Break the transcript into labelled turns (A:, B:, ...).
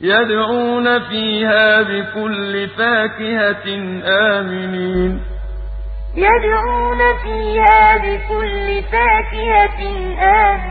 A: يدعون فيها بكل فاكهة آمنين.
B: يدعون فيها بكل فاكهة آمنين.